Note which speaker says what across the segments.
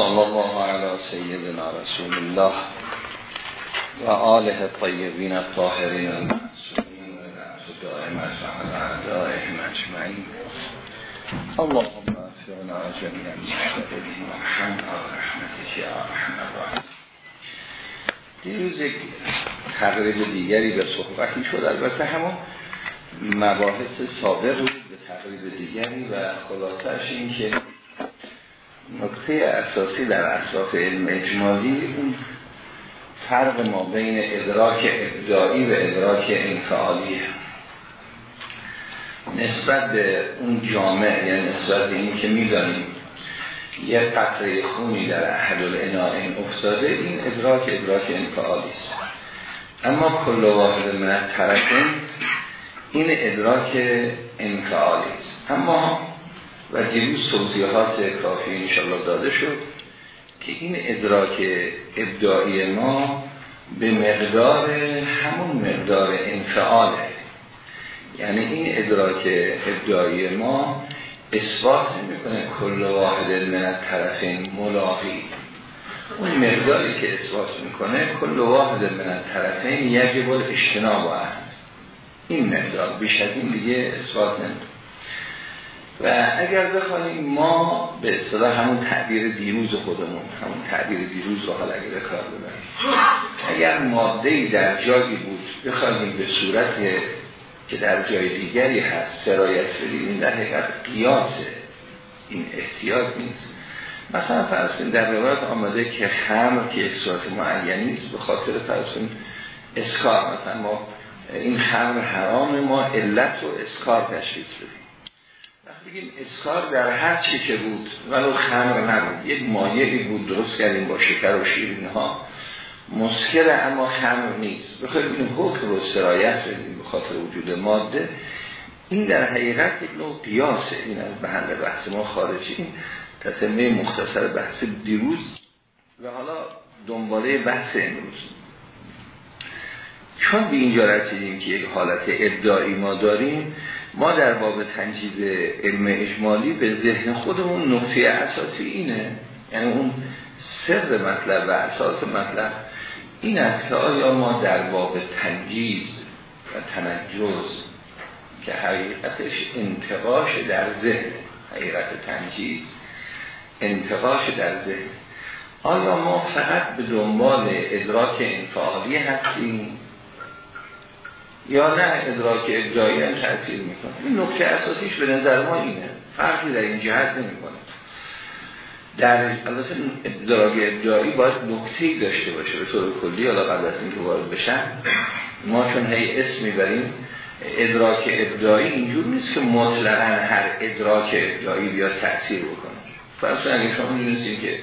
Speaker 1: صلی الله علی سیدنا رسول الله و آله الطیبین الطاهرین المعصومین و دائمت و اعدائهم اجمعین اللهم افرنا جميعا مشتغلین و حمد و رحمتك یا رحمت الرحیم دیروز یک تقریب دیگری به صحبتی شد البته همون مباحث سابق بود به تقریب دیگری و خلاصش این که نکته اساسی در اصلاف علم اجمالی فرق ما بین ادراک ابداعی و ادراک انفعالی نسبت به اون جامعه یعنی نسبت به این که می‌دانیم یه قطره خونی در احد الانائین افتاده این ادراک ادراک انفعالی است. اما کل واحد من طرفین این ادراک انفعالی است. اما و دیروز توضیحات کافی انشالله داده شد که این ادراک ابداعی ما به مقدار همون مقدار انفعاله. یعنی این ادراک ابداعی ما اثبات نمی‌کنه کل واحد من طرفین ملاقی. اون مقداری که اثبات می‌کنه کل واحد من طرفین یجب اجتناب این مقدار بیش از این دیگه اثبات نمی‌کنه. و اگر بخواهیم ما به اصطلاح همون تعبیر دیروز خودمون همون تعبیر دیروز رو حالا اگر کار ببریم. اگر ماده در جایی بود بخواهیم به صورت که در جای دیگری هست سرایت بدیم این در حقیقت قیاسه این احتیاط نیست. مثلا فرض در روایت آمده که خمر که یک صورت معینی است به خاطر فرض اسکار. مثلا ما این خمر حرام ما علت و اسکار تشخیص بدیم. بگیم اسکار در هر چی که بود ولو خمر نبود. یک مایعی بود درست کردیم با شکر و شیرین ها مسکر اما خمر نیست. بخواهیم این حکم رو سرایت بدیم به خاطر وجود ماده. این در حقیقت یک نوع قیاسه. این از بحند بحث ما خارجی این تسمه مختصر بحث دیروز. و حالا دنباله بحث امروز. چون به اینجا رسیدیم که یک حالت ابداعی ما داریم ما در باب تنجیز علم اجمالی به ذهن خودمون نقطه اساسی اینه. یعنی اون سر مطلب و اساس مطلب این است که آیا ما در باب تنجیز و تنجز که حقیقتش انتقاش در ذهن حقیقت تنجیز انتقاش در ذهن آیا ما فقط به دنبال ادراک انفعالی هستیم؟ یا نه ادراک ابداعی هم تأثیر می‌کنه. این نکته اساسیش به نظر ما اینه. فرقی در این جهت نمی‌کنه. در البته ادراک ابداعی باید نکته‌ای داشته باشه به طور کلی. حالا قبل از اینکه وارد بشن ما چون هی اسم می‌بریم ادراک ابداعی اینجور نیست که مطلقا هر ادراک ابداعی بیاد تأثیر بکنه. فرض اگه شما می‌دونستیم که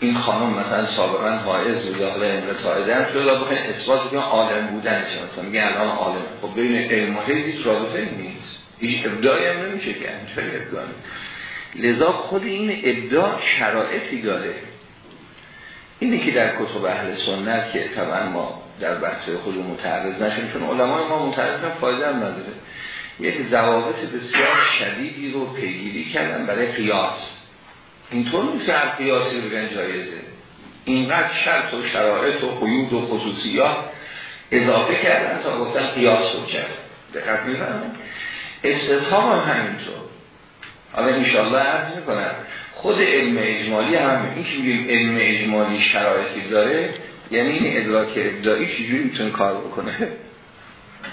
Speaker 1: این خانم مثلا سابقا حائز بود یا حالا انقطاع در شده بخواین اثبات بکنن عالم بودن مثلا؟ میگه الان عالم. خب بین علم و هیچ رابطه نیست. هیچ ابداعی هم نمیشه که همچنین ابداع لذا خود این ابداع شرایطی داره. اینی که در کتب اهل سنت که طبعا ما در بحث خود متعرض نشیم چون علمای ما متعرض هم فایده هم نداره. یک ضوابط بسیار شدیدی رو پیگیری کردن برای قیاس. اینطور نیست هر قیاسی بگن جایزه. اینقدر شرط و شرایط و قیود و خصوصیات اضافه کردن تا گفتن قیاس رو کرد. دقت میفرمایید؟ استصحاب هم همینطور. حالا انشاءالله عرض می‌کنم خود علم اجمالی هم این که میگیم علم اجمالی شرایطی داره یعنی این ادراک ابداعی چجوری می‌تونه کار بکنه؟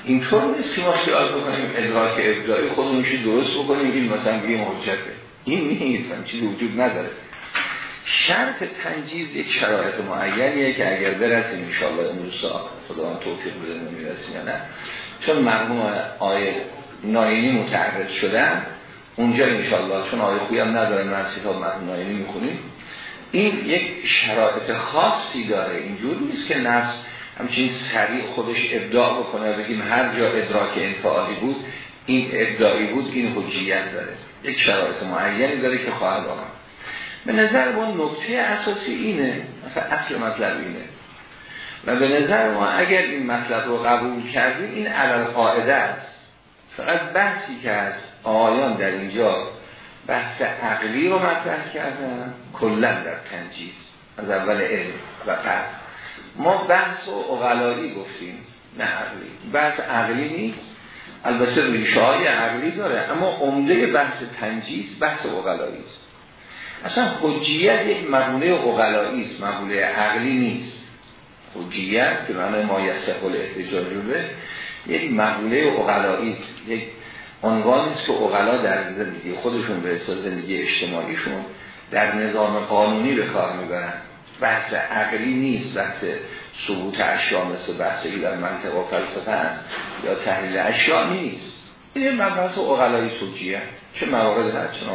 Speaker 1: اینطور نیست که ما خیال بکنیم ادراک ابداعی خودمونشی درست بکنیم این مثلا بگیم حجته. این نیست هم چیزی وجود نداره. شرط تنجیز یک شرایط معینیه که اگر برسیم انشاءالله امروز خدا من توفیق بده نمی‌رسیم یا نه. چون مرموم آیه ناینی متعرض شدن اونجا انشاءالله چون آیه خویی هم نداره من ها مرموم ناینی می‌خونیم. این یک شرایط خاصی داره اینجور نیست که نفس همچین سریع خودش ابداع بکنه بگیم هر جا ادراک انفعالی بود این ابداعی بود این حجیت داره. یک شرایط معینی داره که خواهد آمد. به نظر ما نکته اساسی اینه مثلا اصل مطلب اینه. و به نظر ما اگر این مطلب رو قبول کردیم این علال قاعده است. فقط بحثی که از آیان در اینجا بحث عقلی رو مطرح کردن کلا در تنجیز از اول علم و قرد ما بحث و اغلایی گفتیم نه عقلی. بحث عقلی نیست. البته ریشه های عقلی داره اما عمده بحث تنجیز بحث اغلایی است اصلا حجیت یک مقوله اغلایی است مقوله عقلی نیست. حجیت که معنی ما یسهل احتجاج به یک مقوله اغلایی است یک عنوانی است که اغلا در زندگی خودشون به اصلا زندگی اجتماعیشون در نظام قانونی به کار می‌برن. بحث عقلی نیست بحث ثبوت اشیا مثل بحثی در منطقه و فلسفه هست یا تحلیل اشیا نیست. این مبحث اقلایی سوچیه چه موارد هست؟ چه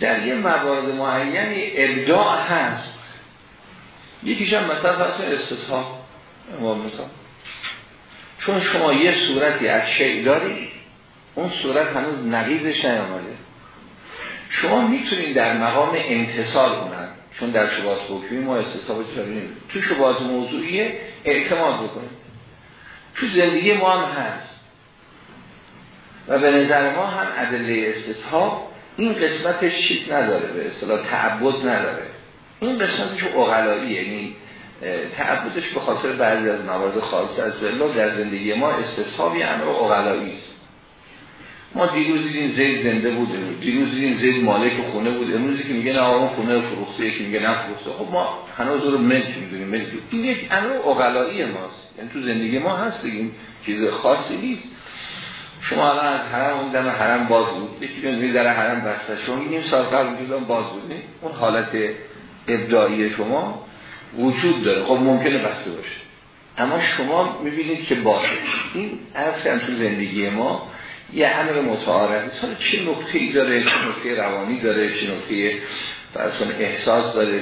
Speaker 1: در یه موارد معینی ابداع هست. یکیش هم مثلا استصحاب مثلا چون شما یه صورتی از شیع دارید اون صورت هنوز نقیزش نیامده. شما می‌تونید در مقام انتصال کنن چون در شباهت حکمی ما استصحاب چرا تو شباهت موضوعی اعتماد بکنید تو زندگی ما هم هست. و به نظر ما هم ادله استصحاب این قسمتش چیز نداره به اصطلاح تعبد نداره. این قسمتش اقلاییه یعنی تعبدش به خاطر بعضی از موارد خاصه از در زندگی ما استصحابی امر اقلایی است. ما دیروز دیدیم زید زنده بود دیروز دیدیم زید مالک خونه بود امروزی که میگه نه آقا خونه فروخته یکی میگه نه فروخته. خب ما هنوز رو ملک می‌دونیم ملک. این یک امر اقلایی ماست. یعنی تو زندگی ما هست دیگه چیز خاصی نیست. شما الان از حرم اون دم حرم باز بود. یکی جون در حرم بسته. شما نیم سال قبل باز بود اون حالت ابداعی شما وجود داره. خب ممکنه بسته باشه. اما شما می‌بینید که باشه. این اصلا تو زندگی ما یه امر متعارف. حالا چه نکته ای داره چه نکته روانی داره چه نکته فرسون احساس داره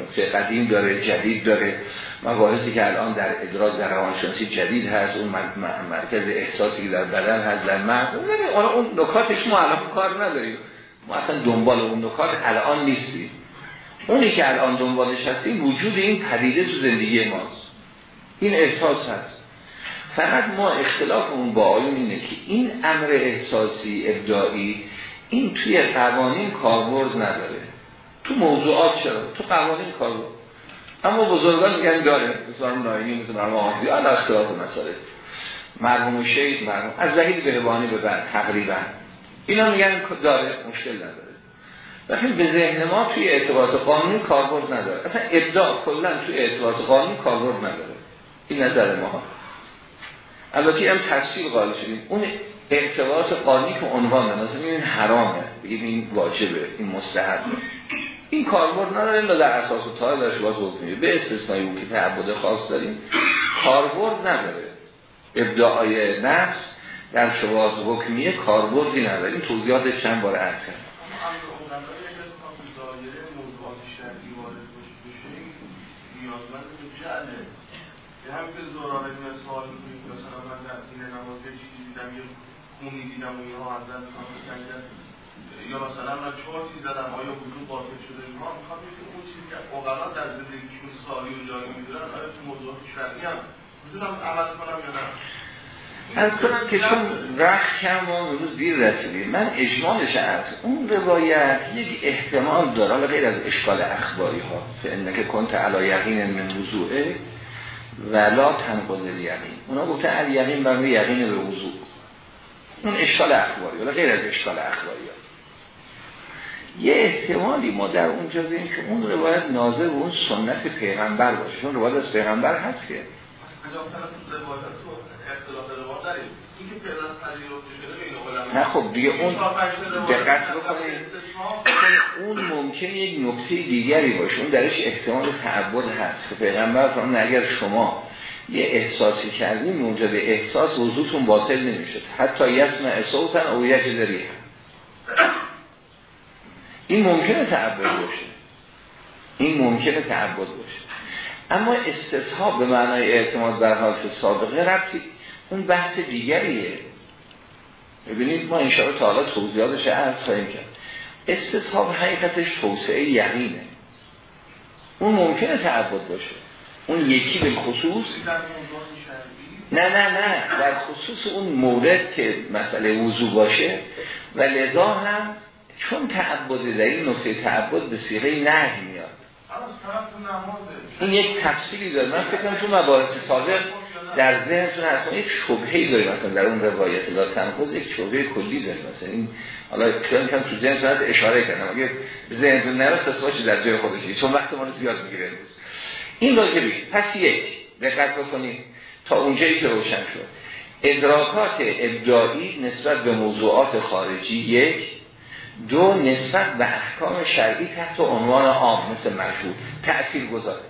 Speaker 1: نکته قدیم داره جدید داره. مباحثی که الان در ادراک در روانشناسی جدید هست اون مرکز احساسی که در بدن هست در مرد اون نکاتش ما الان کار نداریم. ما اصلا دنبال اون نکات الان نیستیم. اونی که الان دنبالش هستیم وجود این پدیده تو زندگی ماست. این احساس هست. فقط ما اختلافمون با آیون اینه که این امر احساسی ابداعی این توی قوانین کاربرد نداره. تو موضوعات چرا؟ تو قوانین کاربرد. اما بزرگان میگن داره. مثل ناینی مثل مرموم آمدی آن اختلاف مسئله. مرحوم شهید مرحوم از زهید بهبانی به بعد تقریبا. اینا میگن داره مشکل نداره. لیکن به ذهن ما توی اعتباط قانونی کاربرد نداره. اصلا ابداع کلا توی اعتباط قانونی کاربرد نداره. این نظر ما البته هم تفصیل قائل شدیم اون ارتباط قانونی که عنوان مثلا این حرامه. بگیم این واجبه این مستحبه این کاربرد نداره الا در اساس و طای در شباز حکمیه به استثنایی اون که تعبد خاص داریم کاربرد نداره. ابداعای نفس در شباز حکمیه کاربردی نداره. این توضیحات چند بار عرض کرد همین که زورانه مثال مثلا من در این نماز یه چیزی دیدم یه خونی دیدم و اینها از دست یا مثلا من چهار چیز زدم آیا وجود باطل شده؟ ما می‌خوام که اون چیزی که اوقلا در زندگیشون سالی و جایی می‌دونن آیا تو موضوعات شرعی هم؟ می‌تونم عمل کنم یا نه؟ از کنم که چون رخ کم و روز دیر رسیدیم. من اجمالش از اون روایت یک احتمال داره. غیر از اشکال اخباری ها که کنت علا یقین من وضوعه ولا تنقض یقین اونا گفته ال یقین برمی یقین به وضوع. اون اشکال اخباری ولی غیر از اشکال اخباری ها. یه احتمالی ما در اونجا داریم که اون روایت و اون سنت پیغمبر باشه. چون روایت از پیغمبر هست که. نه خب دیگه اون دقت بکنید اون ممکن یک نکته دیگری باشه. اون درش احتمال تعبد هست. که پیغمبر فرمود اگر شما یه احساسی کردیم موجب احساس وضوتون باطل نمیشه حتی یسمع صوتن او یک داری این ممکنه تعبد باشه. این ممکنه تعبد باشه. اما استصحاب به معنای اعتماد بر حالت سابقه ربطی اون بحث دیگریه. ببینید ما انشاءالله تعالی توضیحاتش از خواهیم کرد. استصحاب حقیقتش توسعه یقینه. اون ممکنه تعبد باشه. اون یکی به خصوص نه نه نه. در خصوص اون مورد که مسئله وضوع باشه. و لذا هم چون تعبد در این نقطه تعبد به سیغه نه میاد. این یک تفصیلی داره. من فکر کنم تو مباحث سابق در ذهنتون اصلا یک شبهه‌ای داره مثلا در اون روایت لا تنفذ یک شبهه کلی داره مثلا این حالا کلام کم تو ذهنتون هست اشاره کردم اگه ذهنتون نرسه تصویرش در جای خودشی چون وقت ما رو زیاد می‌گیره امروز. این راجبی پس یک دقت بکنید تا اونجایی که روشن شد. ادراکات ابداعی نسبت به موضوعات خارجی یک دو نسبت به احکام شرعی تحت عنوان عام مثل مشهور تأثیر گذاره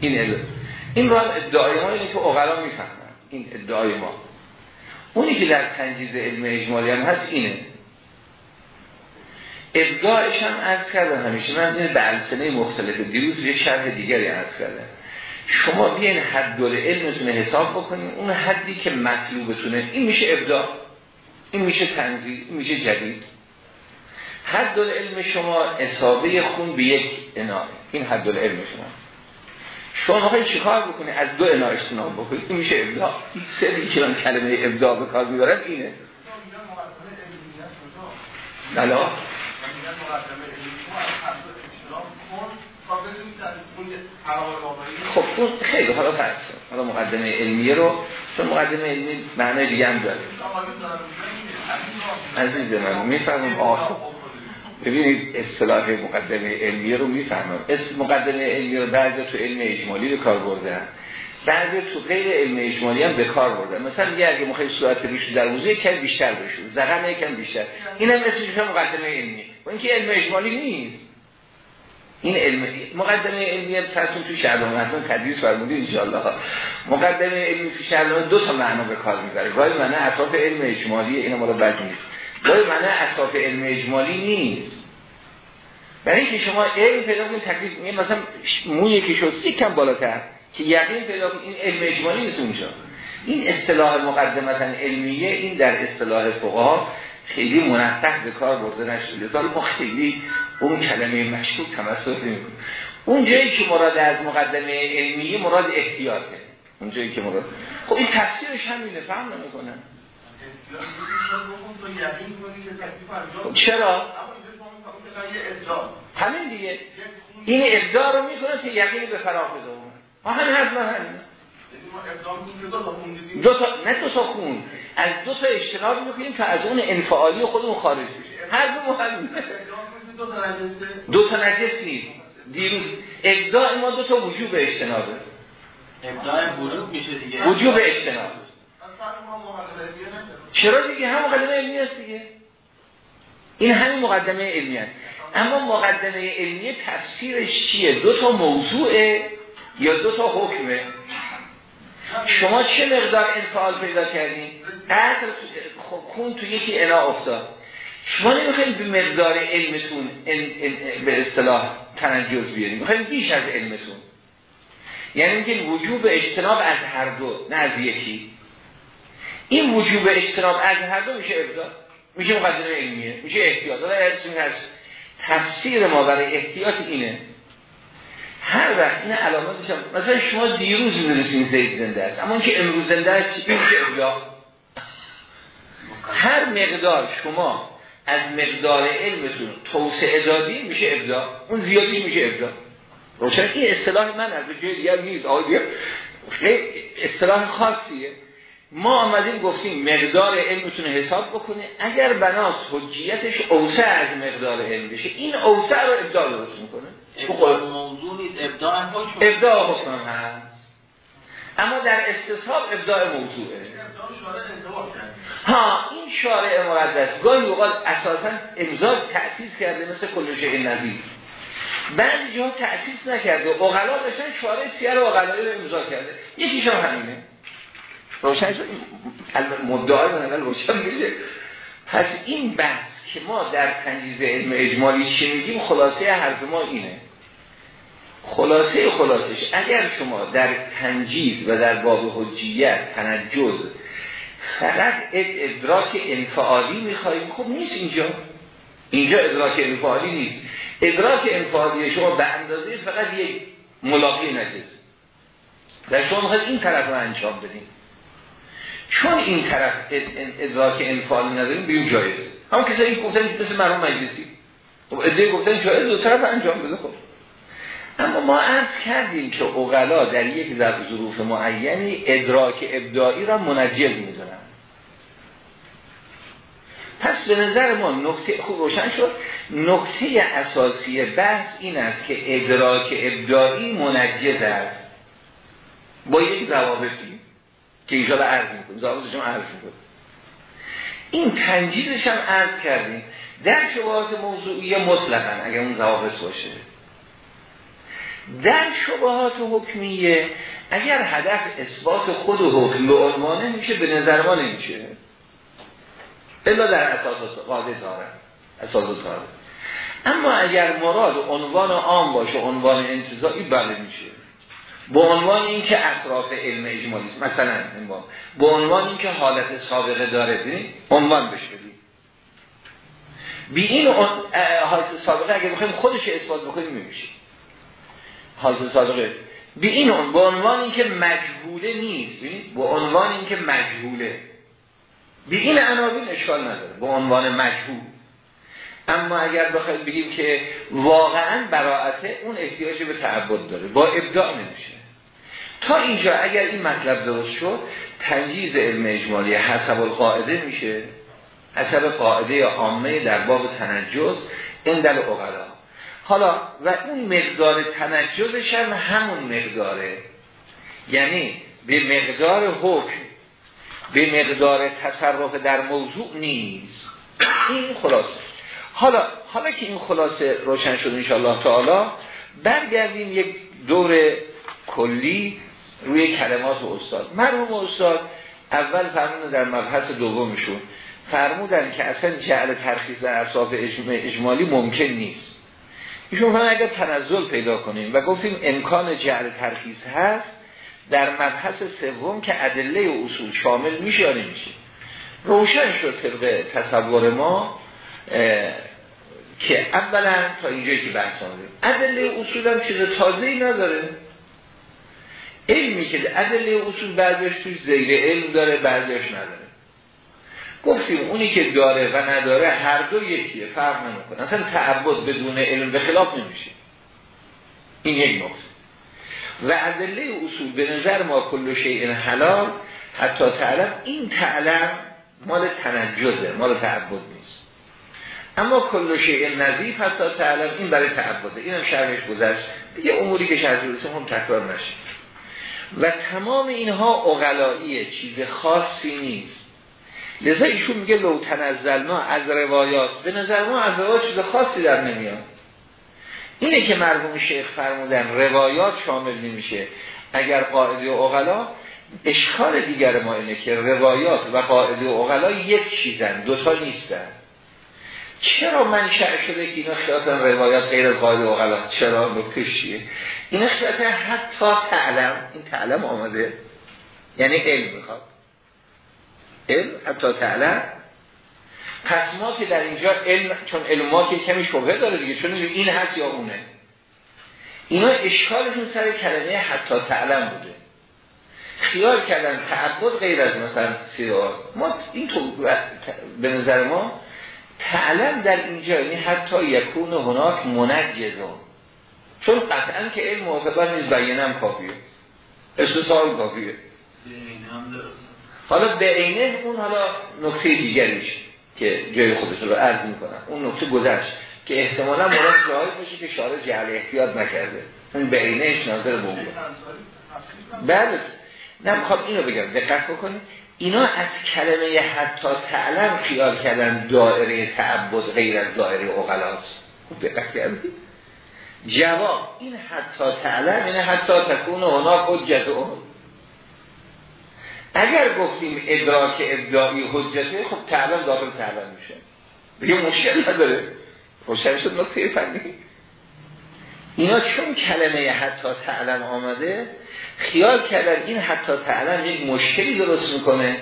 Speaker 1: این این را ادعای ما اینه که اغلا می‌فهمن. این ادعای ما. اونی که در تنجیز علم اجمالی هم هست اینه. ابداعش هم عرض کردم همیشه. من این به السنه مختلف دیروز یه شرح دیگری عرض کردم. شما بیاین حد دل علمتونه حساب بکنیم اون حدی که مطلوبتونه. این میشه ابداع. این میشه تنزیل. این میشه جدید. حد علم شما اصابه خون به یک انای این حد علم شما. شما می‌خواید چیکار بکنی؟ از دو انا اجتناب بکنید این میشه ابداع. این سری که من کلمه ابداع به کار می‌برم اینه. بلا خب اون خیلی حالا فرض حالا مقدمه علمیه رو چون مقدمه علمی معنی دیگه هم داره. عزیز من می‌فهمم آخر. ببینید اصطلاح مقدمه علمیه رو می‌فهمم. اسم مقدمه علمیه رو بعضی تو علم اجمالی به کار بردن. بعضی تو غیر علم اجمالی هم به کار بردن. مثلا میگه اگه می‌خوای صورت ریش در موضوع یکم بیشتر بشو. زغم یکم بیشتر. اینم اسمش مقدمه علمی و اینکه علم اجمالی نیست. این علم مقدمه علمی فرسون تو شهرنامه اصلا تدریس فرمودید ان مقدمه علمی تو شهرنامه دو تا معنا به کار می‌بره. گاهی معنی اطراف علم اجمالی این مال بد نیست. گاهی معنی اطراف علم اجمالی نیست. برای اینکه شما علم پیدا کنید تکلیف میگه مثلا موی که شد کم بالاتر که یقین پیدا کنید این علم اجمالی نیست اونجا. این اصطلاح مقدمتا علمیه این در اصطلاح فقها خیلی منطق به کار برده نشده. لذا ما خیلی اون کلمه مشکوک تمسک نمی‌کنیم اون جایی که مراد از مقدمه علمیه مراد احتیاطه. اون جایی که مراد خب این تفسیرش همینه فهم نمی‌کنن خب چرا؟ همین دیگه. این ابداع رو می‌کنه که یقین به فراغ بده ها همین حرف همین دو تا نه دو تا خون. از دو تا اجتناب می‌کنیم که از اون انفعالی خودمون خارج بشه هر دو مهم دو تا نجس نیست. دیروز ابداع ما دو تا وجوب اجتنابه.
Speaker 2: ابداع وجوب میشه دیگه.
Speaker 1: وجوب اجتناب. چرا دیگه؟ هم مقدمه علمی هست دیگه. این همین مقدمه علمی هست. اما مقدمه علمی تفسیرش چیه؟ دو تا موضوعه یا دو تا حکمه؟ شما چه مقدار انفعال پیدا کردین قدر خون تو یکی انا افتاد. شما نمی‌خواید به مقدار علمتون به اصطلاح تنجز بیاریم. می‌خواید بیش از علمتون. یعنی اینکه وجوب اجتناب از هر دو نه از یکی. این وجوب اجتناب از هر دو میشه ابدا میشه مقدمه علمیه میشه احتیاط. هست. تفسیر ما برای احتیاط اینه. هر وقت این علاماتش هم مثلا شما دیروز می‌دونستین زید زنده است اما که امروز زنده است چی میشه ابدا هر مقدار شما از مقدار علمتون توسعه دادی میشه ابدا اون زیادی میشه ابدا روشن این اصطلاح من از جای دیگر نیست. آقای اصطلاح خاصیه. ما آمدیم گفتیم مقدار علمتون حساب بکنه. اگر بناس حجیتش اوسع از مقدار علم بشه این اوسع رو ابداع درست می‌کنه.
Speaker 2: موضوع نیست ابداع حکم
Speaker 1: ابداع حکم هست. اما در استصحاب ابداع موضوعه. ها این شارع مقدس گاهی اوقات اساسا امضا تأسیس کرده مثل کل شیء نظیر بعضی جا تأسیس نکرده اقلا داشتن شارع سیر اقلایی رو امضا کرده. یکیش هم همینه. روشن شد. مدعای من روشن میشه. پس این بحث که ما در تنجیز علم اجمالی چی میگیم خلاصه حرف ما اینه. خلاصه خلاصش اگر شما در تنجیز و در باب حجیت تنجز فقط ادراک انفعالی میخواییم خب نیست اینجا. اینجا ادراک انفعالی نیست. ادراک انفعالی شما به اندازه فقط یک ملاقی نجز و شما می‌خواید این طرف رو انجام بدیم چون این طرف ادراک انفعالی نداریم بیون جایز همون کسایی که گفتن مثل مرحوم مجلسی. خب ادعای گفتن شاید دو طرف انجام بده خب. اما ما عرض کردیم که اغلا در یک در ظروف معینی ادراک ابداعی را منجز می‌دونن. پس به نظر ما نکته خوب روشن شد. نکته اساسی بحث این است که ادراک ابداعی منجز است. با یک ضوابطی که ایجاب عرض می‌کنیم. ضوابطش هم عرض می‌کنیم. این تنجیزش هم عرض کردیم. در شبهات موضوعی مطلقا اگر اون ضوابط باشه. در شبهات حکمیه اگر هدف اثبات خود حکم به عنوانه میشه به نظر ما نمیشه. الا در اساس قاضی داره اساس داره اما اگر مراد عنوان عام باشه عنوان انتظایی بله میشه. به عنوان اینکه اطراف علم اجمالی است. مثلا با به عنوان اینکه حالت سابقه داره ببین عنوان بشه. بی این حالت سابقه اگر بخوایم خودش اثبات بکنیم نمیشه حالت سابقه. بی این به عنوان اینکه مجهوله نیست ببینید به عنوان اینکه مجهوله. بی این عناوین اشکال نداره. به عنوان مجهول. اما اگر بخوایم بگیم که واقعا براعته اون احتیاج به تعبد داره. با ابداع نمیشه. تا اینجا اگر این مطلب درست شد تنجیز علم اجمالی حسب القاعده میشه. حسب قاعده عامه در باب تنجز این دل اقلا حالا و اون مقدار تنجزش هم همون مقداره. یعنی به مقدار حکم به مقدار تصرف در موضوع نیست. این خلاصه. حالا حالا که این خلاصه روشن شد انشاءالله تعالی برگردیم یک دور کلی روی کلمات استاد. مرحوم استاد اول فرمودن در مبحث دومشون فرمودن که اصلا جعل ترخیص در اصاف اجمالی ممکن نیست. ایشون فرمودن اگر تنزل پیدا کنیم و گفتیم امکان جعل ترخیص هست در مبحث سوم که ادله و اصول شامل میشه یا نمیشه. روشن شد طبق تصور ما که اولا تا اینجایی که بحث آمدیم ادله اصول هم چیز تازه ای نداره. علمی که ادله اصول بعضیش توی زیر علم داره بعضیش نداره. گفتیم اونی که داره و نداره هر دو یکیه فرق نمی‌کنه. اصلا تعبد بدون علم به خلاف نمیشه. این یک نقطه. و ادله اصول به نظر ما کل شیء حلال حتی تعلم این تعلم مال تنجزه مال تعبد نیست. اما کل شیء نظیف حتی تعلم این برای تعبده. اینم شرحش گذشت. دیگه اموری که شرح هم تکرار نشه. و تمام اینها اغلاییه چیز خاصی نیست. لذا ایشون میگه لو تنزلنا از روایات. به نظر ما از روایات چیز خاصی در نمیاد. اینه که مرحوم شیخ فرمودن روایات شامل نمیشه. اگر قاعده اغلا اشکال دیگر ما اینه که روایات و قاعده اغلا یک چیزن دوتا نیستن. چرا منشأ شده که اینا خیاتن روایات غیر قاعده و اغلا چرا؟ نکتش چیه؟ این خیات حتی تعلم. این تعلم آمده. یعنی علم می‌خواد. علم حتی تعلم. پس ما که در اینجا علم چون علم ما که کمی شبه داره دیگه چون این هست یا اونه. اینا اشکالشون سر کلمه حتی تعلم بوده. خیال کردن تعبد غیر از مثلا سیار ما این تو به نظر ما تعلم در اینجا یعنی حتی یکون هناک منجزون چون قطعا که علم معتبر نیست بیانم کافیه. استثار کافیه. حالا به عینه اون حالا نکته دیگریش که جای خودش رو عرض می‌کنم. اون نکته گذشت که احتمالا مراد جایی باشه که شارع جهل احتیاط نکرده. اون به عینهش ناظر به بله. نه می‌خوام اینو بگم. دقت بکنید. اینا از کلمه حتی تعلم خیال کردن دائره تعبد غیر از دائره اقلاست. خوب دقت کردید جواب این حتی تعلم اینه حتی تکون هناک حجت اون. اگر گفتیم ادراک ابداعی حجته خب تعلم داخل تعلم میشه. دیگه مشکل نداره. روشن شد نکته فنی. اینا چون کلمه حتی تعلم آمده خیال کردن این حتی تعلم یک مشکلی درست می‌کنه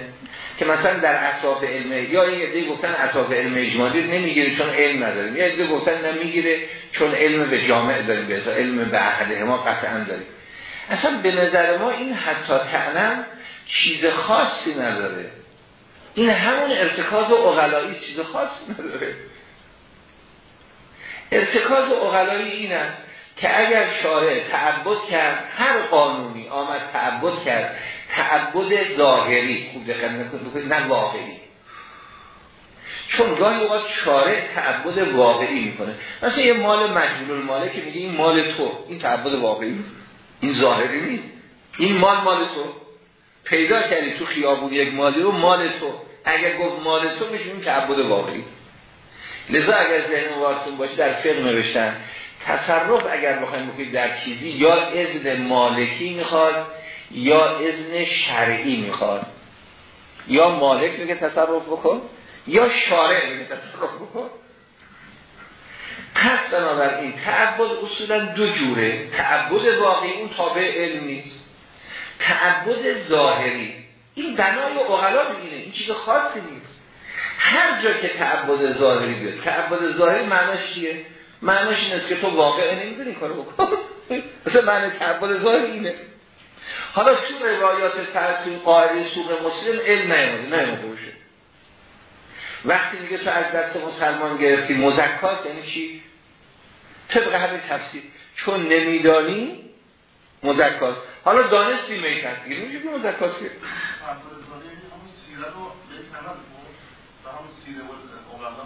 Speaker 1: که مثلا در اطراف علم یا این عده گفتن اطراف علم اجمالی نمی‌گیره چون علم نداریم یا عده گفتن نمی‌گیره چون علم به جامعه داریم به علم به اهل ما قطعا داریم. اصلا به نظر ما این حتی تعلم چیز خاصی نداره. این همون ارتکاز اغلایی چیز خاص نداره. ارتکاز اغلایی این است که اگر شارع تعبد کرد هر قانونی آمد تعبد کرد. تعبد ظاهری. خوب دقت نکنید نه واقعی. چون گاهی اوقات شارع تعبد واقعی می‌کنه. مثلا یه مال مجبول الماله که میگه این مال تو. این تعبد واقعی این ظاهری نیست. این مال مال تو. پیدا کردی تو خیابون یک مالی رو مال تو. اگر گفت مال تو میشه این تعبد واقعی. لذا اگر ذهن وارتون باشه در فقه نوشتن تصرف اگر بخوایم بکنید در چیزی یا اذن مالکی می‌خواد یا اذن شرعی می‌خواد. یا مالک میگه تصرف بکن یا شارع میگه تصرف بکن. پس بنابراین تعبد اصولا دو جوره. تعبد واقعی اون تابع علم نیست. تعبد ظاهری. این بنای اغلا بگیره این چیز خاصی نیست. هر جا که تعبد ظاهری بیاد تعبد ظاهری معناش چیه؟ معناش این که تو واقع نمی‌دونی کارو بکن مثلا معنی تعبد ظاهری اینه. حالا تو روایات ترسیم قاعده سوق مسلم علم نیامده باشه. وقتی میگه تو از دست مسلمان گرفتی مزکات یعنی چی؟ طبق همین تفسیر. چون نمیدانی مزکات حالا دانستی میتن دیگه نمیشه که مزکات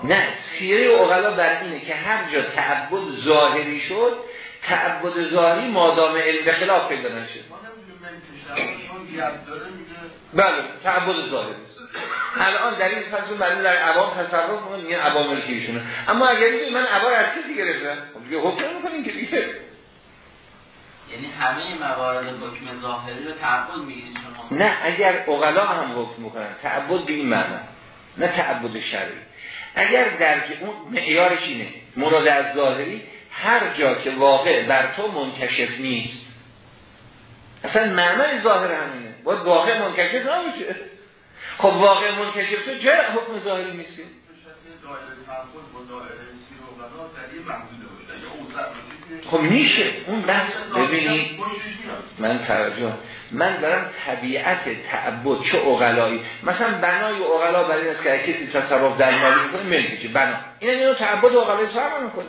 Speaker 1: نه سیره اغلا بر اینه که هر جا تعبد ظاهری شد تعبد ظاهری مادام علم به خلاف پیدا نشد. بله تعبد ظاهری. الان در این فصل برای در عوام تصرف کنن میگن عوام ملکیشونه. اما اگر میگه من عوام از کسی گرفتم خب دیگه حکم می‌کنیم که دیگه.
Speaker 2: یعنی همه موارد حکم ظاهری رو تعبد می‌گیرید شما.
Speaker 1: نه اگر اغلا هم حکم می‌کنن تعبد به این معنی. نه تعبد شرعی. اگر در اون معیارش اینه مراد از ظاهری هر جا که واقع بر تو منکشف نیست اصلا معنای ظاهر همینه. باید واقع منکشف نمیشه خب واقع منکشف تو جای حکم ظاهری نیستی خب میشه. اون بحث ببینید. من توجه من دارم طبیعت تعبد چه اغلایی مثلا بنای اغلا برای این است که کسی تصرف در مالی می‌کنه ملکشه بنا. این اینو تعبد اغلای فرق می‌کنه.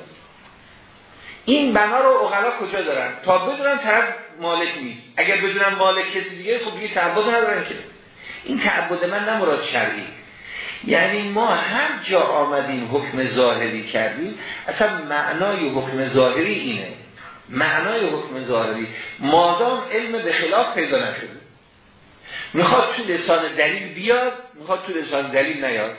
Speaker 1: این بنا رو اغلا کجا دارن؟ تا بدونن طرف مالک نیست. اگر بدونن مالک کسی دیگه خب دیگه تعبد ندارن که. این تعبد من نه مراد شرعی. یعنی ما هر جا آمدیم حکم ظاهری کردیم اصلا معنای حکم ظاهری اینه. معنای حکم ظاهری مادام علم به خلاف پیدا نشده. می‌خواد تو لسان دلیل بیاد می‌خواد تو لسان دلیل نیاد.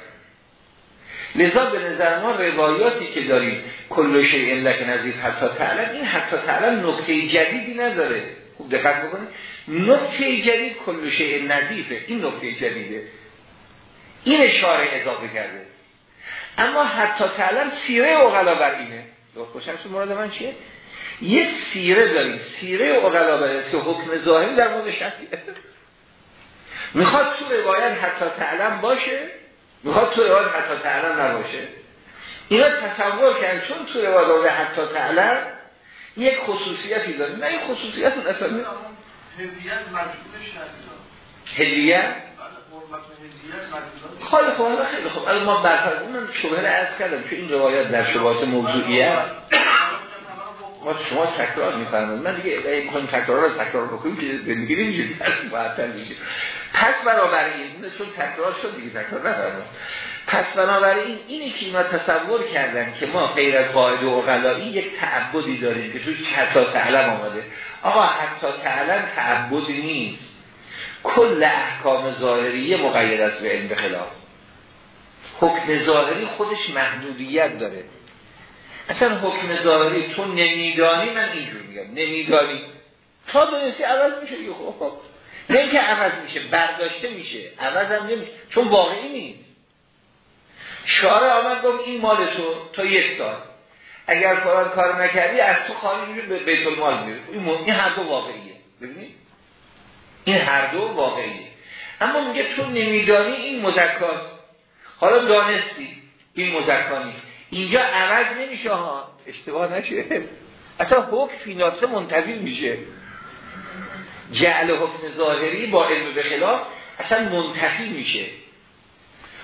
Speaker 1: لذا به نظر ما روایاتی که داریم کل شیء لک نظیر حتی تعلم این حتی تعلم نکته جدیدی نداره. خوب دقت بکنید. نکته جدید کل شیء نظیفه این نکته جدیده. این اشاره اضافه کرده. اما حتی تعلم سیره اغلا بر اینه. خوشم مراد من چیه؟ یک سیره داریم. سیره اغلا بر که حکم ظاهری در مورد شخصیه می‌خواد تو روایت حتی تعلم باشه. می‌خواد تو روایت حتی تعلم نباشه. اینا تصور کردن چون تو روایت حتی تعلم یک خصوصیتی داره نه این خصوصیت اصلا هدیت هدیت خیلی خوب. خیلی الان ما برفرض من شبهه عرض کردم که این روایت در شبهات موضوعیه. ما شما تکرار میفرمایید. من دیگه اگه می‌خوایم تکرار رو تکرار بکنیم که دیگه نمیشه. معطل میشه. پس بنابراین چون تکرار شد دیگه تکرار نفرمایید. پس بنابراین اینی که اینا تصور کردن که ما غیر از قاعده و غلایی یک تعبدی داریم که توش حتی تعلم آمده. آقا حتی تعلم تعبدی نیست. کل احکام ظاهریه مقید است به علم بخلاف حکم ظاهری خودش محدودیت داره. اصلا حکم ظاهری تو نمیدانی من اینجور میگم. نمیدانی. تا دونستی عوض میشه یه خب. نه که عوض میشه برداشته میشه. عوض هم نمیشه. چون واقعی نیست. شارع آمد گفت این مال تو تا یک سال. اگر قرآن کار نکردی از تو خواهی میشه به بیت المال میره این هر دو واقعیه. ببینید این هر دو واقعیه. اما میگه تو نمیدانی این مزکاست حالا دانستی این مزکا نیست. اینجا عوض نمیشه ها اشتباه نشه. اصلا حکم فیناسه منتظر میشه. جعل حکم ظاهری با علم به خلاف اصلا منتفی میشه.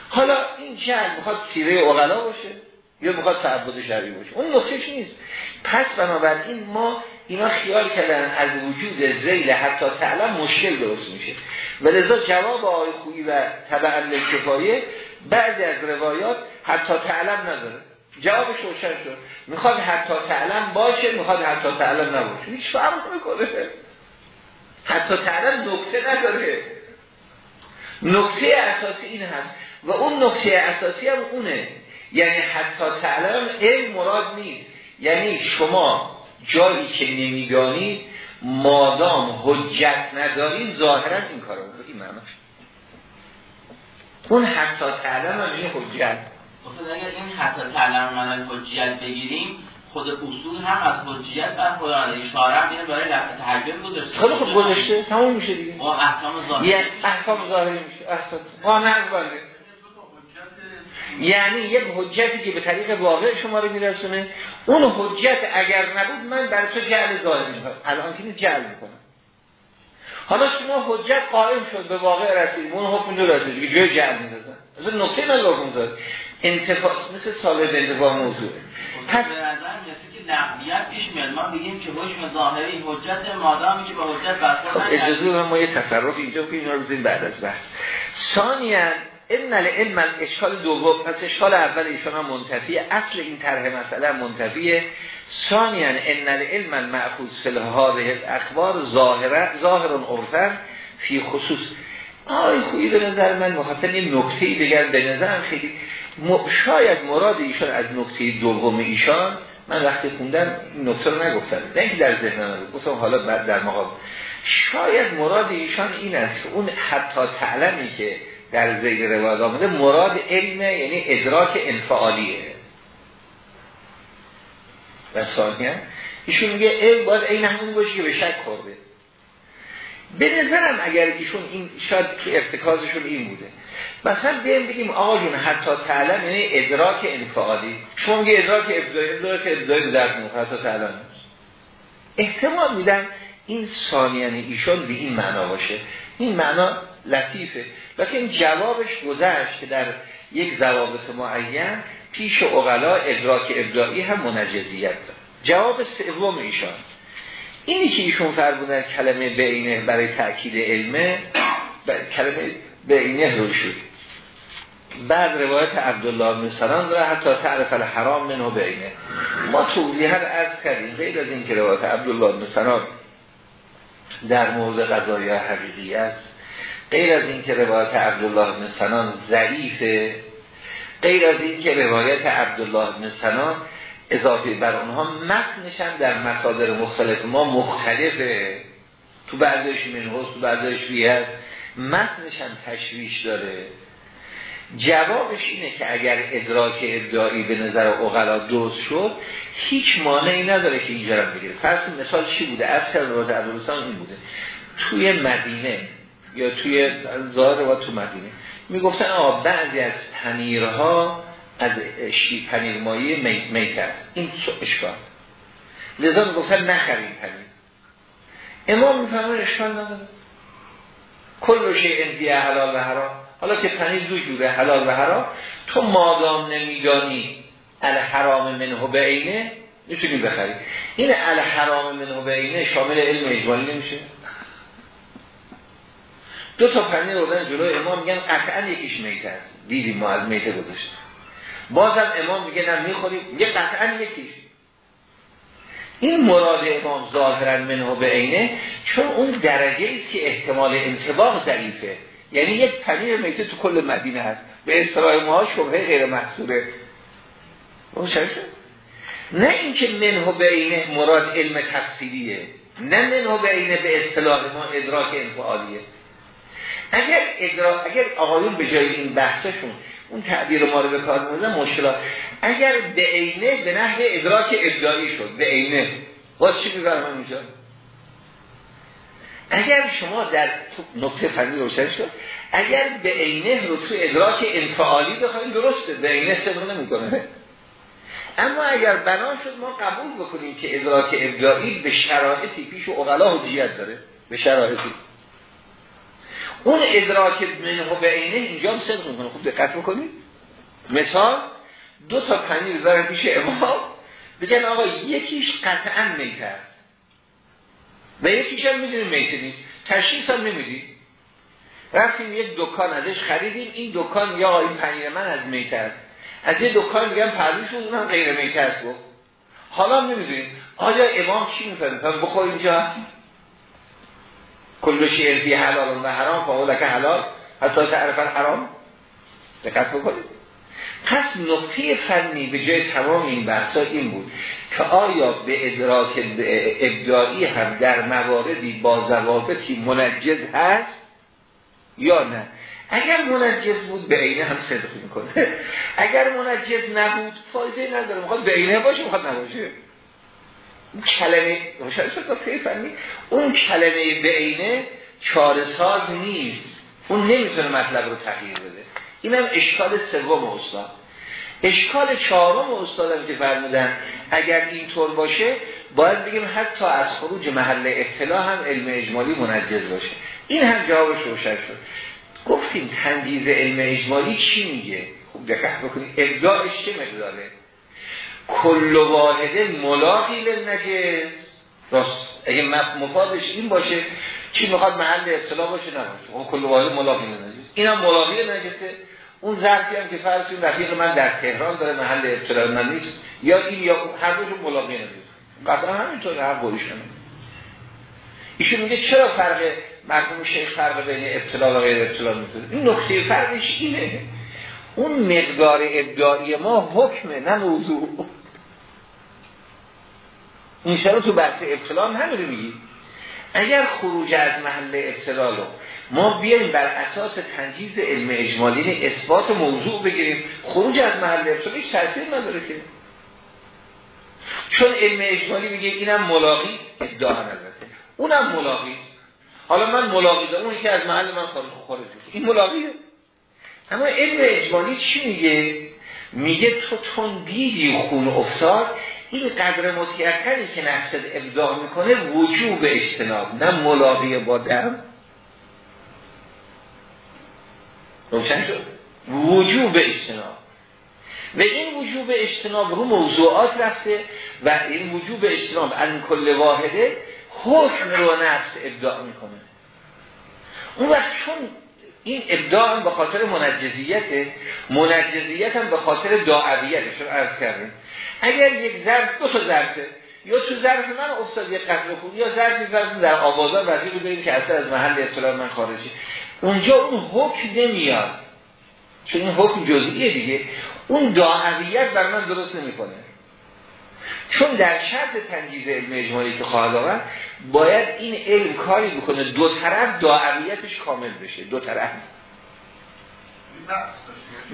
Speaker 1: حالا این جعل می‌خواد سیره اغلا باشه یا می‌خواد تعبد شرعی باشه؟ اون نقطهش نیست. پس بنابراین ما اینا خیال کردن از وجود زیل حتی تعلم مشکل درست میشه. و لذا جواب آقای خویی و طبع کفایه بعضی از روایات حتی تعلم نداره. جوابش روشن شد. می‌خواد حتی تعلم باشه می‌خواد حتی تعلم نباشه. هیچ فرق می‌کنه حتی تعلم نکته نداره. نکته اساسی این هست. و اون نکته اساسی هم اونه. یعنی حتی تعلم علم مراد نیست. یعنی شما جایی که نمی‌دانید مادام حجت ندارین ظاهرا این کارو این معناش. اون حتی تعلم هم این حجت.
Speaker 2: اگر این حتی تعلم من حجت بگیریم خود اصول هم از حجیت بر خدا اشاره هم برای لفظ تحجم گذاشته.
Speaker 1: خیلی خوب گذاشته. تموم میشه دیگه.
Speaker 2: و احکام ظاهری.
Speaker 1: احکام ظاهری میشه. احسن قانع بنده یعنی یک حجتی که به طریق واقع شما رو میرسونه اون حجت اگر نبود من برای تو جعل ظاهر می‌کنم الان که جعل می‌کنم. حالا شما حجت قائم شد به واقع رسید اون حکم دو رسید که جای جعل می‌زدن از نکته نگاه داد. انتفاع مثل سال انتفاع موضوع.
Speaker 2: پس که نقلیت پیش میاد. ما بگیم که حکم ظاهری حجت مادامی که به حجت
Speaker 1: خب اجازه ما یه تصرف اینجا که اینا رو بعد از بحث. ثانیا ان العلم اشکال دوم پس اشکال اول ایشان هم منتفیه. اصل این طرح مسئله منتفیه. ثانیا ان العلم المأخوذ فی هذه الاخبار ظاهر ظاهر عرفا فی خصوص. آی خویی به نظر من مخاطب یه نکته بگم به نظرم خیلی شاید مراد ایشان از نکته دوم ایشان. من وقتی خوندم این نکته رو نگفتم. نه اینکه در ذهنم رو گفتم حالا بعد در مقابل. شاید مراد ایشان این است اون حتی تعلمی که در زیر روایت آمده مراد علمه یعنی ادراک انفعالیه. و ثانیا ایشون میگه علم باید این همون باشه که به شک خورده. به نظرم اگر ایشون این شاید تو ارتکازشون این بوده. مثلا بیم بگیم آقا جون حتی تعلم یعنی ادراک انفعالی. شما میگه ادراک ابداعی ادراک ابداعی در حتی تعلم احتمال میدن این ثانیان ایشون به این معنا باشه. این معنا لطیفه. لیکن جوابش گذشت که در یک ضوابط معین پیش اغلا ادراک ابداعی هم منجزیت داره. جواب سوم ایشان. اینی که ایشون فرمودن کلمه بینه برای تأکید علمه کلمه بینه رو شد. بعد روایت عبدالله بن سلام داره حتی تعرف الحرام منو بینه. ما توضیح هر عرض کردیم. غیر از این که روایت عبدالله بن سلام در مورد قضایی حقیقی است غیر از این که روایت عبدالله بن سنان ضعیفه غیر از این که روایت عبدالله بن سنان اضافه بر اونها متنشن در مصادر مختلف ما مختلفه. تو بعضیش منحوس تو بعضیش بیاد متنشن تشویش داره. جوابش اینه که اگر ادراک ابداعی به نظر اقلا درست شد هیچ مانعی نداره که اینجا رو بگیره. فرض مثال چی بوده؟ از روایت عبدالسان این بوده. توی مدینه یا توی ظاهر و تو مدینه. می‌گفتن آقا بعضی از پنیرها از شی پنیر مایی میت است. این اشکال؟ لذا می‌گفتن نخریم پنیر. امام می‌فهمه اشکال نداره. کل شیء حلال و حرام. حالا که پنیر دو جوره حلال و حرام. تو مادام نمیدانی الحرام منه به عینه می‌تونی بخری. این الحرام منه به عینه شامل علم اجمالی نمیشه. دو تا پنیر بردن جلو امام میگن قطعا یکیش میته است. دیدیم ما از میته گذاشتیم. بازم امام میگه نه می‌خوریم. میگه قطعا یکیش. این مراد امام ظاهرا منه به عینه چون اون درجه ای که احتمال انتباق ضعیفه. یعنی یک پنیر میته تو کل مدینه هست. به اصطلاح ما شبهه غیر محصوره نه اینکه منه به عینه مراد علم تفصیلیه. نه منه به عینه به اصطلاح ما ادراک انفعالیه. اگر اگر آقایون به جای این بحثشون اون تعبیر ما رو به کار بردن مشکلات. اگر به عینه به نحو ادراک ابداعی شد به عینه. باز چی می‌برم اینجا؟ اگر شما در نقطه فنی روشن شد اگر به عینه رو تو ادراک انفعالی بخوایم درسته به عینه صدق نمی‌کنه. اما اگر بنا شد ما قبول بکنیم که ادراک ابداعی به شرایطی پیش و اغلا حجیت داره. به شرایطی. اون ادراک منه به عینه اینجا هم صدق می‌کنه. خوب دقت می‌کنید مثال دو تا پنیر دارن پیش امام. بگن آقا یکیش قطعا است و یکیش هم می‌دونیم میته نیست. تشخیص هم نمی‌دید رفتیم یک دکان ازش خریدیم. این دکان یا این پنیر من از میته است. از یه دکان میگن پرویش بود اونم غیر میته است. گفت. حالا نمی‌دونیم. آیا امام چی می‌فهمه؟ بخور اینجا. کل شیء فی حلال و حرام فهو که حلال. حتی تعرف حرام؟ دقت بکنید. پس نقطه فنی به جای تمام این بحثا این بود که آیا به ادراک ابداعی هم در مواردی با ضوابطی منجز هست یا نه؟ اگر منجز بود به عینه هم صدق می‌کنه. اگر منجز نبود فایده نداره. می‌خواد به عینه باشه می‌خواد نباشه. کلمه فنی اون کلمه به عینه چاره ساز نیست. اون نمی‌تونه مطلب رو تغییر بده. اینم اشکال سوم استاد. اشکال چهارم استادم که فرمودن اگر اینطور باشه باید بگیم حتی از خروج محل اطلاع هم علم اجمالی منجز باشه. این هم جوابش روشن شد. گفتیم تنجیز علم اجمالی چی میگه؟ خوب دقت بکنید. ابداعش چه مقداره؟ کل واحده ملاقی لنجز راست. اگه مفادش این باشه چی می‌خواد محل اطلاع باشه نباشه اون کل واحده ملاقی لنجز این هم ملاقی لنجزه اون ظرفی هم که فرض کنید رفیق من در تهران داره محل اطلاع من نیست یا این یا هر دوشون ملاقی نجز قطعا همینطور هر قولیشونه ایشون میگه چرا فرق مرحوم شیخ فرق بین ابتلا و غیر ابتلا می‌تونه این نقطه فرقش اینه. اون مقدار ابداعی ما حکمه نه موضوع. این تو بحث ابتلا هم میگی؟ اگر خروج از محل ابتلا رو ما بیایم بر اساس تنجیز علم اجمالی اثبات موضوع بگیریم خروج از محل ابتلا هیچ تاثیر نداره که. چون علم اجمالی میگه اینم ملاقی ادعا نزده اونم ملاقی. حالا من ملاقی دارم اون که از محل من خارج خارج این ملاقیه. اما علم اجمالی چی میگه؟ میگه تو تون دیدی خون افتاد این قدر متیقنی که نفسد ابداع می‌کنه وجوب اجتناب نه ملاقی با دم. روشن شد؟ وجوب اجتناب. و این وجوب اجتناب رو موضوعات رفته و این وجوب اجتناب ان کل واحده حکم رو نفس ابداع می‌کنه. اون وقت چون این ابداع هم به خاطر منجزیته منجزیت هم به خاطر دعویته چون عرض کردیم اگر یک ظرف دو تا ظرفه یا تو ظرف من افتاد یک قطر خود یا ظرفی فرض در آبازار وزیر رو داریم که اصلا از محل اطلاع من خارجی اونجا اون حکم نمیاد. چون این حکم جزئیه دیگه. اون دعویت بر من درست نمی‌کنه. چون در شرط تنجیز علم اجمالی که خواهد آورد باید این علم کاری بکنه دو طرف دعویتش کامل بشه دو طرف.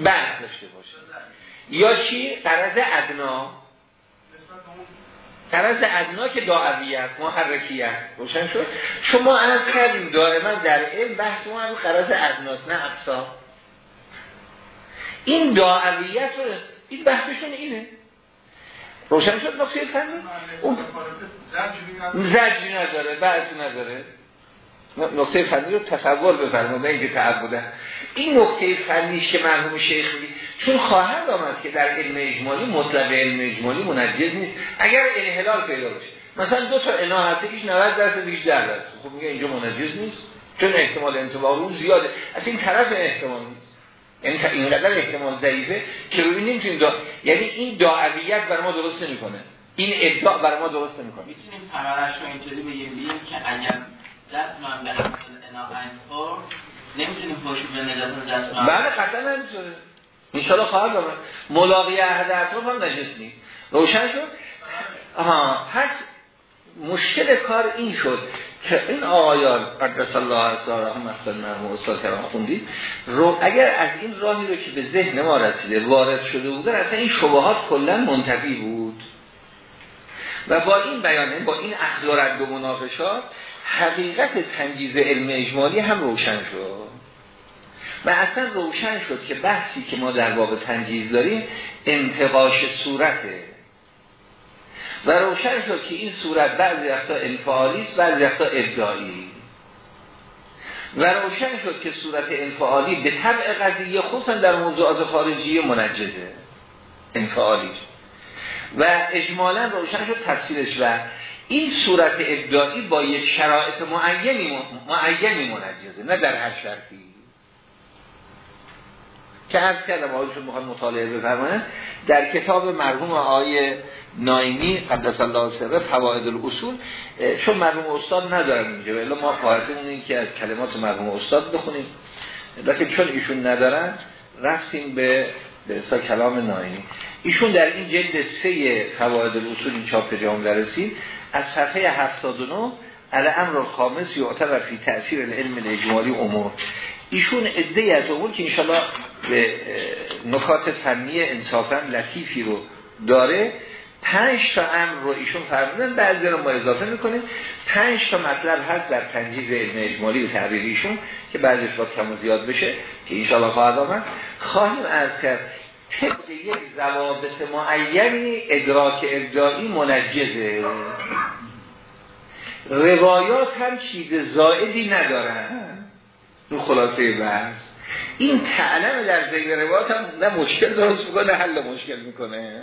Speaker 1: بحث داشته باشه. یا چی؟ قرض ادنا. قرض ادنا که دعویت محرکیت. روشن شد؟ شما از کردیم دائما در علم بحث ما رو قرض ادناست نه افسا این دعویت رو این بحثشون اینه. روشن شد نقطه فنی اون زجری نداره. بحثی نداره نقطه فنی رو تصور بفرمونه اینکه تعبوده این نقطه فنی که مرحوم شیخ چون خواهد آمد که در علم اجمالی مطلب علم اجمالی منجز نیست. اگر انحلال پیدا باشه مثلا دو تا انا هست یکیش 90 درصد یکیش 10 درصد. خب میگه اینجا منجز نیست چون احتمال انتباه اون زیاده. از این طرف احتمال نیست. یعنی اینقدر احتمال ضعیفه که روی نمی‌تونیم دا... یعنی این دعویت بر ما درست نمی‌کنه. این ادعا بر ما درست نمی‌کنه.
Speaker 2: می‌تونیم ثمرش رو اینطوری بگیم که اگر دست من به انا نمی‌تونیم پشت به نجات دست من
Speaker 1: بله قطعا نمی‌تونه انشاءالله خواهد آمد ملاقی احد اطراف هم نجس نیست. روشن شد؟ آها. پس مشکل کار این شد که این آقایان قدس الله اصلا هم اصلا مرموم استاد کرام خوندید رو اگر از این راهی رو که به ذهن ما رسیده وارد شده بودن اصلا این شبهات کلا منتفی بود. و با این بیانه با این اخذ و مناقشات حقیقت تنجیز علم اجمالی هم روشن شد. و اصلا روشن شد که بحثی که ما در واقع تنجیز داریم انتقاش صورته. و روشن شد که این صورت بعضی وقتا انفعالی است بعضی وقتا ابداعی. و روشن شد که صورت انفعالی به طبع قضیه خصوصا در موضوعات خارجی منجزه. انفعالی. و اجمالا روشن شد تفسیرش و این صورت ابداعی با یک شرایط معینی معینی منجزه نه در هر شرطی. که عرض کردم آقایشون می‌خواد مطالعه بفرمایند در کتاب مرحوم آقای ناینی قدس الله سره فواید الاصول چون مرحوم استاد ندارن اینجا. ولی ما قاعدمون این که از کلمات مرحوم استاد بخونیم. لیکن چون ایشون ندارن رفتیم به به کلام ناینی. ایشون در این جلد سه فواید الاصول این چاپ جام درسید. از صفحه 79 علی امر خامس یعتبر فی تأثیر العلم الاجمالی امور. ایشون عده از امور که انشالله به نکات فنی انصافا لطیفی رو داره. پنج تا امر رو ایشون فرمودن بعضی رو ما اضافه می‌کنیم. پنج تا مطلب هست در تنجیز علم اجمالی به تعبیر ایشون که بعضیش با کم و زیاد بشه که انشالله خواهد آمد. خواهیم از کرد طبق یک ضوابط معینی ادراک ابداعی منجزه. روایات هم چیز زائدی ندارن. رو خلاصه بحث. این تعلم در زیر روایات هم نه مشکل درست می‌کنه نه حل مشکل می‌کنه.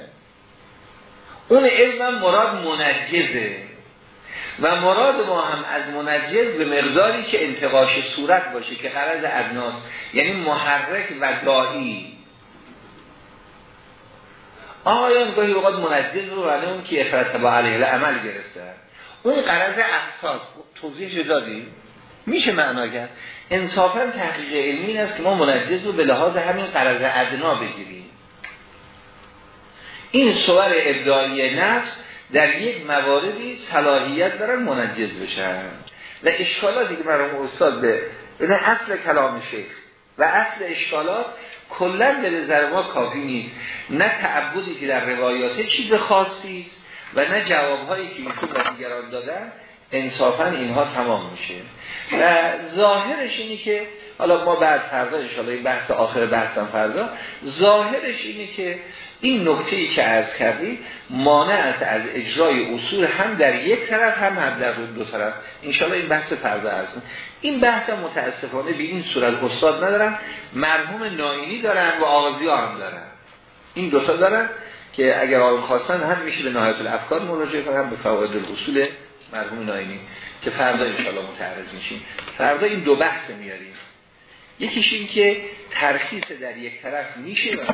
Speaker 1: اون علم مراد منجزه. و مراد ما هم از منجز به مقداری که انتقاش صورت باشه که قرض ادناس یعنی محرک و دایی آقایان گاهی اوقات منجز رو برای اون که افرت با علیه عمل گرفته. اون قرض اساس توضیح دادیم میشه معنا کرد؟ انصافا تحقیق علمی این است که ما منجز رو به لحاظ همین قرض ادنا بگیریم. این صور ابداعی نفس در یک مواردی صلاحیت دارن منجز بشن. و اشکالاتی که مرحوم استاد به این اصل کلام شیخ و اصل اشکالات کلا به نظر ما کافی نیست. نه تعبدی که در روایات چیز خاصی و نه جوابهایی که ایشون به دیگران دادن. انصافا اینها تمام میشه. و ظاهرش اینی که حالا ما بعد فردا انشاءالله این بحث آخر بحثم فردا ظاهرش اینه که این نکته ای که عرض کردی مانع است از اجرای اصول هم در یک طرف هم هم در دو طرف. انشاءالله این بحث فردا عرض این بحث متاسفانه به این صورت استاد ندارن مرحوم ناینی دارن و آغازی هم دارن. این دوتا دارن که اگر آقایون خواستن هم میشه به نهایت الافکار مراجعه کنن به فواید الاصول مرحوم ناینی که فردا انشاءالله متعرض میشیم. فردا این دو بحث میاریم. یکیش این که ترخیص در یک طرف میشه و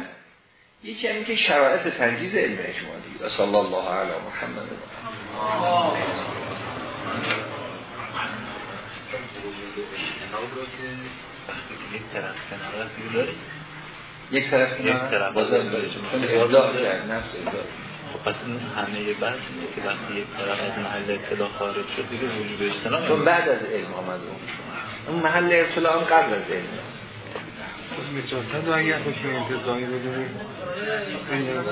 Speaker 1: یکی این که شرایط تنجیز علم اجمالی. و صلی الله علی محمد. یک طرف کنارت یک طرف طرف بازم داره چون ابداع کرد نفس ابداع.
Speaker 3: پس این همه بحث که وقتی یک طرف از محل اطلاع خارج شد دیگه وجود اجتناب
Speaker 1: چون بعد از علم آمد اون. محل اطلاع قبل از علم.
Speaker 4: نجاست و اگر حکم انتظایی بدونیم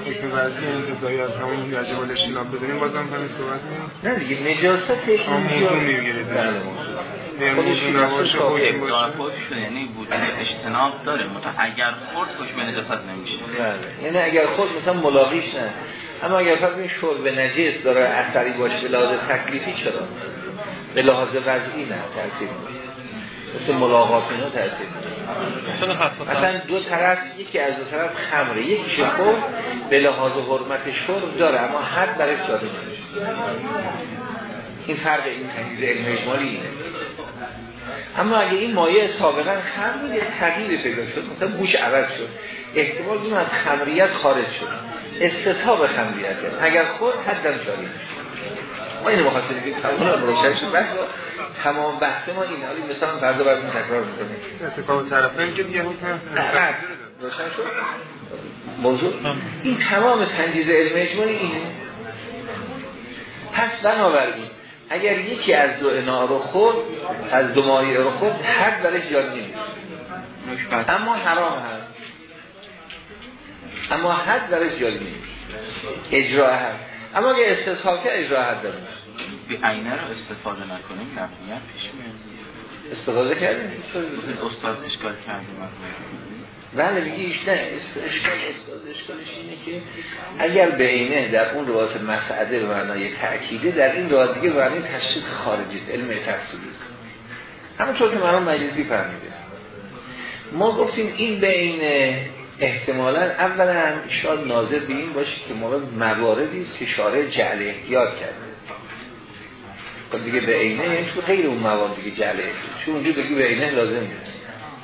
Speaker 4: حکم وضعی انتظایی از همون یجب الاشتناب بدونیم بازم کنیم صحبت
Speaker 1: نه دیگه نجاست
Speaker 4: هم موضوع می‌گیره
Speaker 1: بله
Speaker 4: موضوع. نباشه حکم
Speaker 2: باشه. یعنی بودن اجتناب داره. اگر خورد حکم نجاست نمیشه.
Speaker 1: بله. یعنی اگر خود مثلا ملاقیش نه. اما اگر فرض این شرب نجس داره اثری باشه به لحاظ تکلیفی چرا؟ به لحاظ وضعی نه تاثیر مثل ملاقات اینا تاثیر مثلا دو طرف یکی از دو طرف خمره یکی شخور به لحاظ حرمت شرب داره اما حد برای داده نمیشه این فرق این تنیز علم اجمالی اینه. اما اگه این مایه سابقا خمر تغییر پیدا شد مثلا بوش عوض شد احتمال از خمریت خارج شد. استصحاب خمریت اگر خود حدم جاری ما اینو مخواستیم که تمام روشن شد بحث تمام بحث ما این حالی مثلا فردا بعد تکرار می‌کنیم.
Speaker 4: اتفاق طرفین که دیگه
Speaker 1: روشن شد؟ موضوع؟ این تمام تنجیز علم اجمالی اینه. پس بنابراین اگر یکی از دو انا رو خود از دو مایه رو خود حد برش جاری نمیشه. اما حرام هست. اما حد برش جاری نمیشه. اجرا هست اما اگه که اجرا حد داره.
Speaker 2: بی عینه رو استفاده نکنیم نفیت پیش میاد.
Speaker 1: استفاده کردیم؟
Speaker 2: استاد اشکال کردیم
Speaker 1: بله میگه ایش نه اشکال استاد اشکالش اینه که اگر به اینه در اون روایت مسعده به معنای تأکیده در این روایت دیگه معنی تشریف خارجی است علم است. همونطور که مرام مجلسی فهمیده. ما گفتیم این بین احتمالا اولا شاید ناظر به این باشه که مورد مواردی است که شارع جعل احتیاط کرده خب دیگه به عینه یعنی تو غیر اون مواد دیگه جعل احتیاط. چون اونجا دیگه به عینه لازم نیست.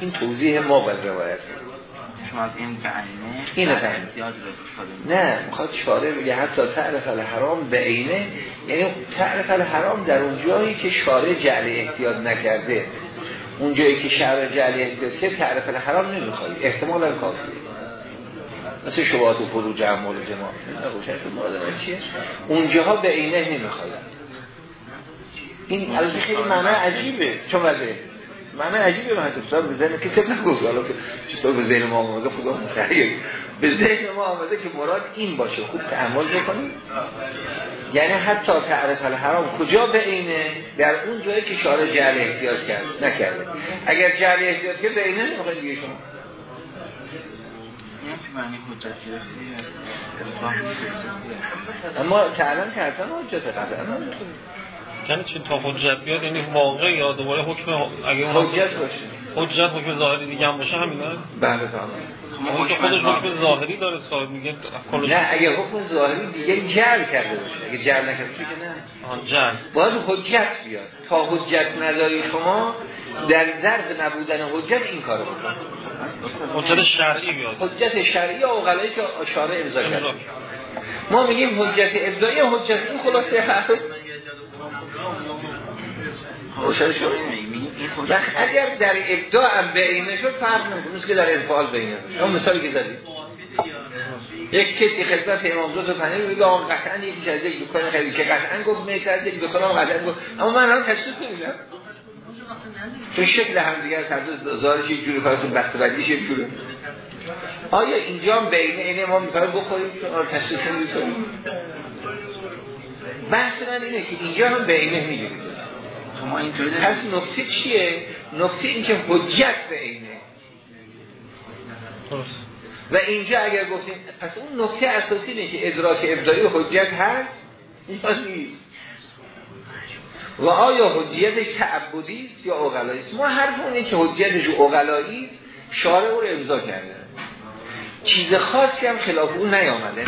Speaker 1: این توضیح ما باید روایت
Speaker 2: شما از این
Speaker 1: اینه نه می‌خواد شارع بگه حتی تعرف الحرام به عینه. یعنی تعرف الحرام در اون جایی که شارع جعل احتیاط نکرده. اون جایی که شرع جعل احتیاط که تعرف الحرام نمی‌خواد احتمالا کافیه. مثل شبهات و فروج اعمال جماع روشن شد چیه؟ اونجاها به عینه نمی‌خواد این البته خیلی معنی عجیبه. چون وضعه معنی عجیبه من حتی بزنه که طبق نگوز حالا که چطور به ذهن ما آمده خدا متحیل به ذهن ما آمده که مراد این باشه. خوب تعمل بکنیم. یعنی حتی تعرف الحرام کجا به اینه در اون جایی که شارع جعل احتیاط کرد. نکرده. اگر جعل احتیاط کرد به اینه نمی‌خواید دیگه شما. اما تعلم که اصلا حجت قطعا
Speaker 5: یعنی چی تا حجت بیاد؟ یعنی واقع یا دوباره حکم اگه
Speaker 1: حجت باشه.
Speaker 5: حجت حکم ظاهری دیگه هم باشه همینا
Speaker 1: بله تمام
Speaker 5: اون که خودش حکم ظاهری داره صاحب میگه
Speaker 1: نه اگه حکم ظاهری دیگه جعل کرده باشه. اگه جعل نکرده باشه که نه؟
Speaker 5: آن جعل.
Speaker 1: باید حجت بیاد. تا حجت نداری شما در ضرب نبودن حجت این کارو بکن.
Speaker 5: حجت شرعی بیاد.
Speaker 1: حجت شرعی اوغلایی که شارع امضا کرده. ما میگیم حجت ابداعی حجت این خلاصه. حرف روشن شد. و اگر در ابداع هم بینه شد فرق نمی‌کنه. که در انفعال بینه اون مثالی که زدید یک کسی خدمت امام دو تا پنیر میگه آقا قطعا یکی از یک دکان خیلی که قطعا گفت می‌کرد یک دکان هم قطعا گفت. اما من الان تشریف نمیدم تو شکل هم دیگه از هر دو یک جوری فرسون بسته بدیش یک جوری آیا اینجا هم بینه اینه ما میفرم بخوریم؟ آره تشریف نمیدیم بحث من اینه که اینجا هم بینه می‌گیریم.
Speaker 2: شما اینطوری
Speaker 1: پس نکته چیه؟ نکته این که حجت به اینه و اینجا اگر گفتیم پس اون نکته اساسی اینه که ادراک ابداعی حجت هست؟ یا نیست. و آیا حجیتش تعبدی است یا اوغلایی است؟ ما حرف اینه که حجیتش اوغلایی است شارع او رو امضا کرده. چیز خاصی هم خلاف اون نیامده.